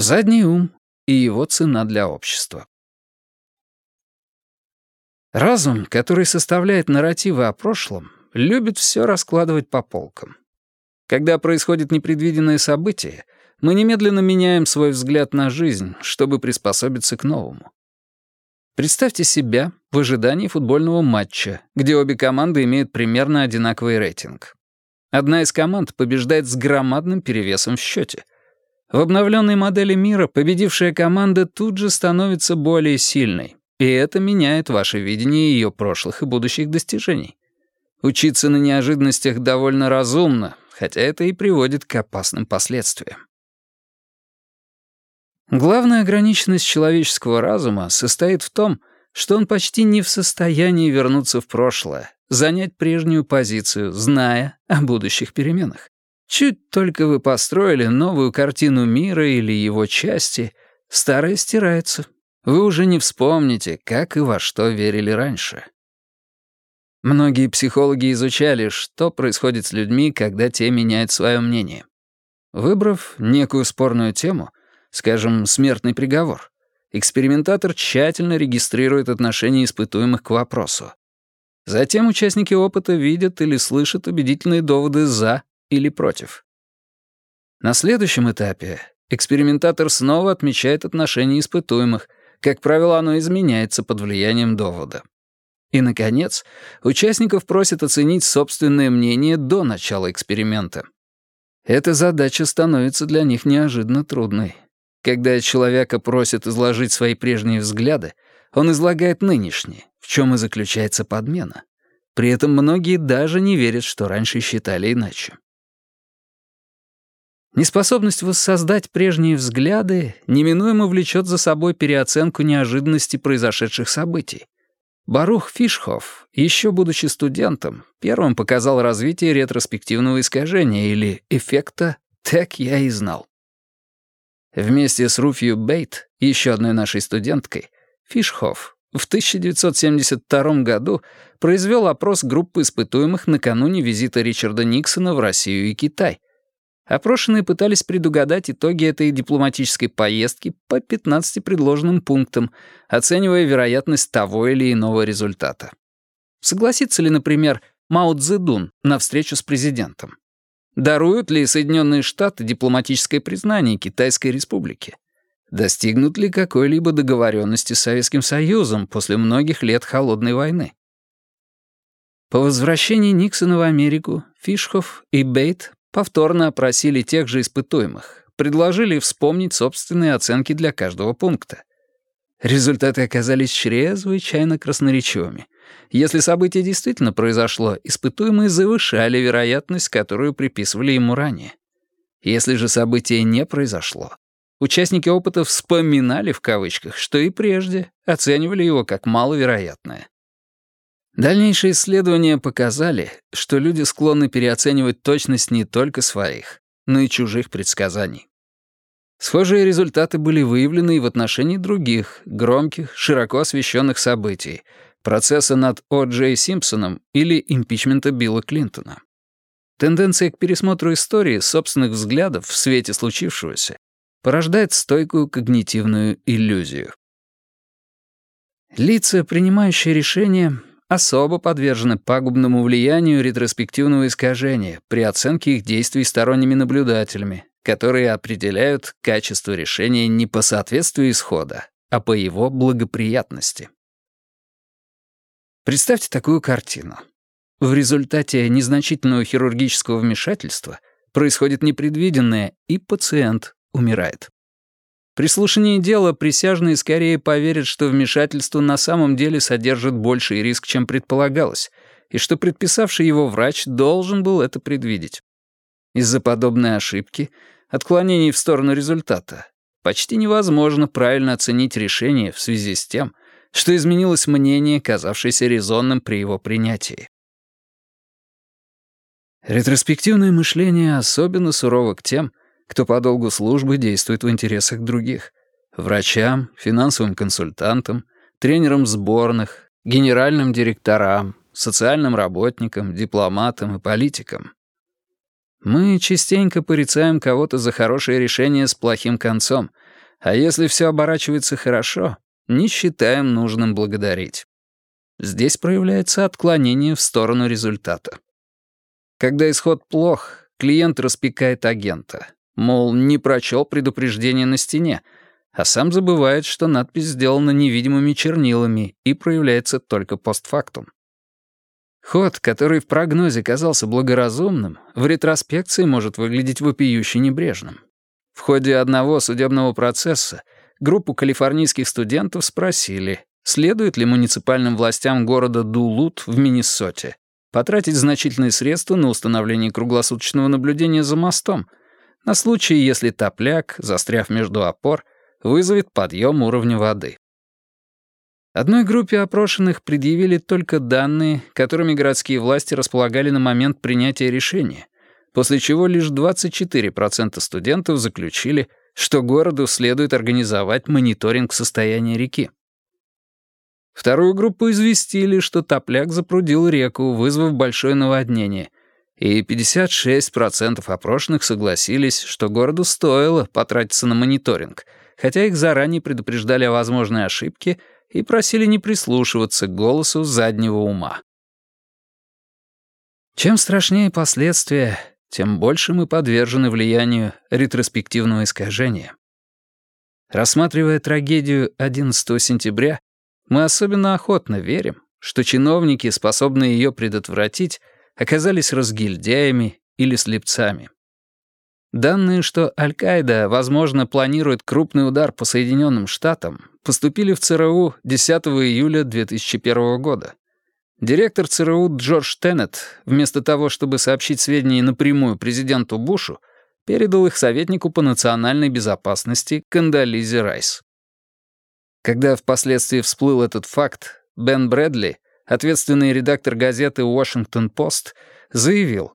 Задний ум и его цена для общества. Разум, который составляет нарративы о прошлом, любит все раскладывать по полкам. Когда происходит непредвиденное событие, мы немедленно меняем свой взгляд на жизнь, чтобы приспособиться к новому. Представьте себя в ожидании футбольного матча, где обе команды имеют примерно одинаковый рейтинг. Одна из команд побеждает с громадным перевесом в счете. В обновленной модели мира победившая команда тут же становится более сильной, и это меняет ваше видение ее прошлых и будущих достижений. Учиться на неожиданностях довольно разумно, хотя это и приводит к опасным последствиям. Главная ограниченность человеческого разума состоит в том, что он почти не в состоянии вернуться в прошлое, занять прежнюю позицию, зная о будущих переменах. Чуть только вы построили новую картину мира или его части, старая стирается. Вы уже не вспомните, как и во что верили раньше. Многие психологи изучали, что происходит с людьми, когда те меняют свое мнение. Выбрав некую спорную тему, скажем, смертный приговор, экспериментатор тщательно регистрирует отношение испытуемых к вопросу. Затем участники опыта видят или слышат убедительные доводы «за» или «против». На следующем этапе экспериментатор снова отмечает отношение испытуемых, как правило, оно изменяется под влиянием довода. И, наконец, участников просят оценить собственное мнение до начала эксперимента. Эта задача становится для них неожиданно трудной. Когда человека просят изложить свои прежние взгляды, он излагает нынешние, в чем и заключается подмена. При этом многие даже не верят, что раньше считали иначе. Неспособность воссоздать прежние взгляды неминуемо влечет за собой переоценку неожиданности произошедших событий. Барух Фишхоф, еще будучи студентом, первым показал развитие ретроспективного искажения или эффекта «так я и знал». Вместе с Руфью Бейт, еще одной нашей студенткой, Фишхоф в 1972 году произвел опрос группы испытуемых накануне визита Ричарда Никсона в Россию и Китай. Опрошенные пытались предугадать итоги этой дипломатической поездки по 15 предложенным пунктам, оценивая вероятность того или иного результата. Согласится ли, например, Мао Цзэдун на встречу с президентом? Даруют ли Соединенные Штаты дипломатическое признание Китайской Республики? Достигнут ли какой-либо договоренности с Советским Союзом после многих лет Холодной войны? По возвращении Никсона в Америку Фишхоф и Бейт повторно опросили тех же испытуемых, предложили вспомнить собственные оценки для каждого пункта. Результаты оказались чрезвычайно красноречивыми — если событие действительно произошло, испытуемые завышали вероятность, которую приписывали ему ранее. Если же событие не произошло, участники опыта «вспоминали» в кавычках, что и прежде оценивали его как маловероятное. Дальнейшие исследования показали, что люди склонны переоценивать точность не только своих, но и чужих предсказаний. Схожие результаты были выявлены и в отношении других, громких, широко освещенных событий — процесса над О. Джей Симпсоном или импичмента Билла Клинтона. Тенденция к пересмотру истории собственных взглядов в свете случившегося порождает стойкую когнитивную иллюзию. Лица, принимающие решения, особо подвержены пагубному влиянию ретроспективного искажения при оценке их действий сторонними наблюдателями, которые определяют качество решения не по соответствию исхода, а по его благоприятности. Представьте такую картину. В результате незначительного хирургического вмешательства происходит непредвиденное, и пациент умирает. При слушании дела присяжные скорее поверят, что вмешательство на самом деле содержит больший риск, чем предполагалось, и что предписавший его врач должен был это предвидеть. Из-за подобной ошибки, отклонений в сторону результата, почти невозможно правильно оценить решение в связи с тем, что изменилось мнение, казавшееся резонным при его принятии. Ретроспективное мышление особенно сурово к тем, кто по долгу службы действует в интересах других. Врачам, финансовым консультантам, тренерам сборных, генеральным директорам, социальным работникам, дипломатам и политикам. Мы частенько порицаем кого-то за хорошее решение с плохим концом — А если все оборачивается хорошо, не считаем нужным благодарить. Здесь проявляется отклонение в сторону результата. Когда исход плох, клиент распекает агента. Мол, не прочел предупреждение на стене, а сам забывает, что надпись сделана невидимыми чернилами и проявляется только постфактум. Ход, который в прогнозе казался благоразумным, в ретроспекции может выглядеть вопиюще небрежным. В ходе одного судебного процесса группу калифорнийских студентов спросили, следует ли муниципальным властям города Дулут в Миннесоте потратить значительные средства на установление круглосуточного наблюдения за мостом, на случай, если топляк, застряв между опор, вызовет подъем уровня воды. Одной группе опрошенных предъявили только данные, которыми городские власти располагали на момент принятия решения, после чего лишь 24% студентов заключили, что городу следует организовать мониторинг состояния реки. Вторую группу известили, что топляк запрудил реку, вызвав большое наводнение, и 56% опрошенных согласились, что городу стоило потратиться на мониторинг, хотя их заранее предупреждали о возможной ошибке — и просили не прислушиваться к голосу заднего ума. Чем страшнее последствия, тем больше мы подвержены влиянию ретроспективного искажения. Рассматривая трагедию 11 сентября, мы особенно охотно верим, что чиновники, способные ее предотвратить, оказались разгильдяями или слепцами. Данные, что Аль-Каида, возможно, планирует крупный удар по Соединенным Штатам, поступили в ЦРУ 10 июля 2001 года. Директор ЦРУ Джордж Теннет, вместо того, чтобы сообщить сведения напрямую президенту Бушу, передал их советнику по национальной безопасности Кандализе Райс. Когда впоследствии всплыл этот факт, Бен Брэдли, ответственный редактор газеты «Вашингтон-Пост», заявил,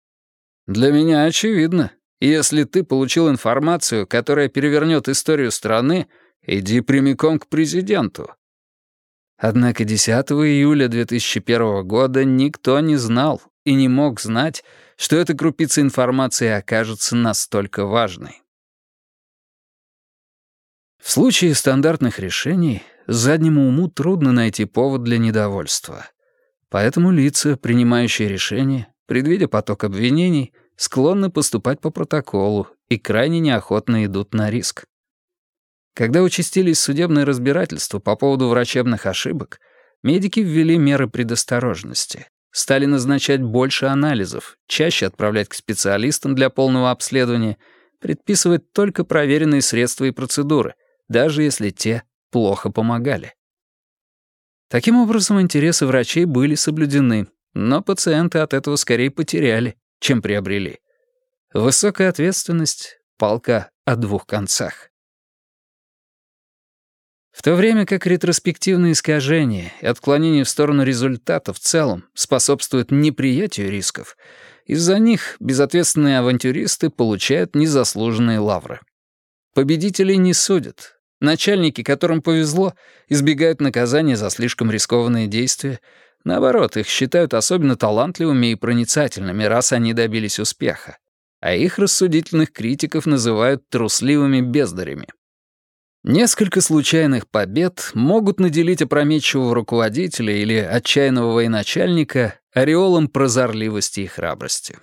«Для меня очевидно, если ты получил информацию, которая перевернет историю страны, иди прямиком к президенту. Однако 10 июля 2001 года никто не знал и не мог знать, что эта крупица информации окажется настолько важной. В случае стандартных решений заднему уму трудно найти повод для недовольства. Поэтому лица, принимающие решения, предвидя поток обвинений, склонны поступать по протоколу и крайне неохотно идут на риск. Когда участились судебные разбирательства по поводу врачебных ошибок, медики ввели меры предосторожности, стали назначать больше анализов, чаще отправлять к специалистам для полного обследования, предписывать только проверенные средства и процедуры, даже если те плохо помогали. Таким образом, интересы врачей были соблюдены, но пациенты от этого скорее потеряли, чем приобрели. Высокая ответственность — палка о двух концах. В то время как ретроспективные искажения и отклонения в сторону результата в целом способствуют неприятию рисков, из-за них безответственные авантюристы получают незаслуженные лавры. Победителей не судят. Начальники, которым повезло, избегают наказания за слишком рискованные действия, Наоборот, их считают особенно талантливыми и проницательными, раз они добились успеха. А их рассудительных критиков называют трусливыми бездарями. Несколько случайных побед могут наделить опрометчивого руководителя или отчаянного военачальника ореолом прозорливости и храбрости.